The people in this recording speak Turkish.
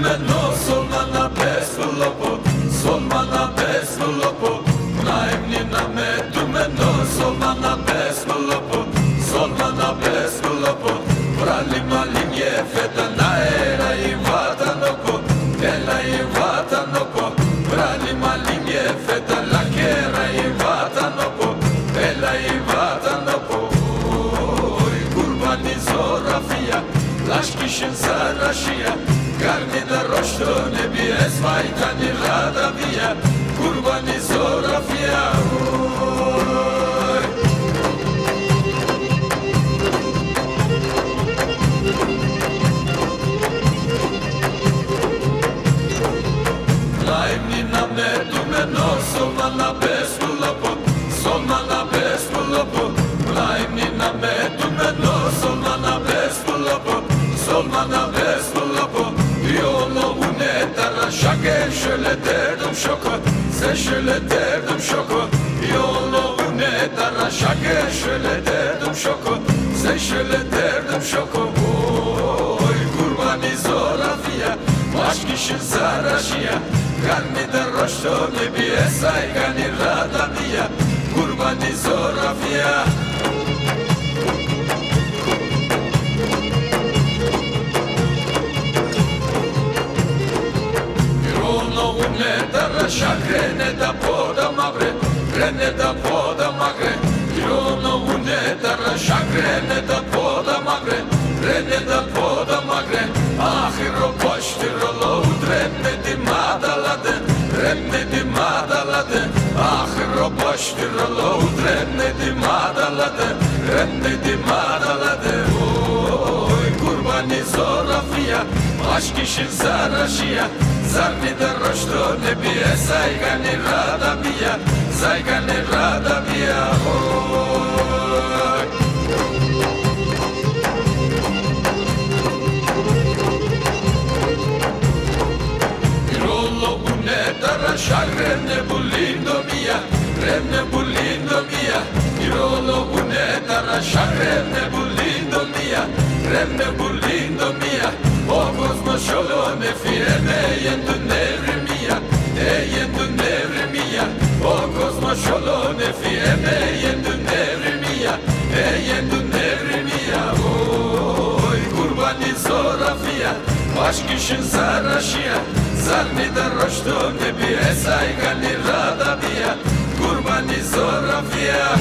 Solmana, no, solmana, bez, solmana, bez, solmana, bez, sarraşıya Karnida roşto nebi esmaytani radavia Kurbani zorafia Oy. Laimnina me dumeno Solmana beskulapo Şöyle derdim şoko Sen şöyle derdim şoko Yolu une tara şake Şöyle derdim şoko Sen şöyle derdim şoko Oy kurbani zorafia Başkişin saraşia Karni da roşto nebiye Saygani radavia Kurbani zorafia Rono шакрене да пода макре, јоно уне тара шакрене да пода макре, рене да пода макре, ахиро поштиро лоуд ти мада мадаладе, ах и мадаладе, ахиро поштиро ти мада ди мадаладе, ти мада мадаладе, ой, курбани зорафија, Aşkişin ми Zarni da roştu ne biye saygani рада бија. Radavia Oy Rollo une dara şarrene bulindo mia? Rene bulindo mia? Rollo une dara şarrene bulindo zorafia Başkişin saraşia Zarni da roşto nebiye Saygani radavia Kurbani zorafia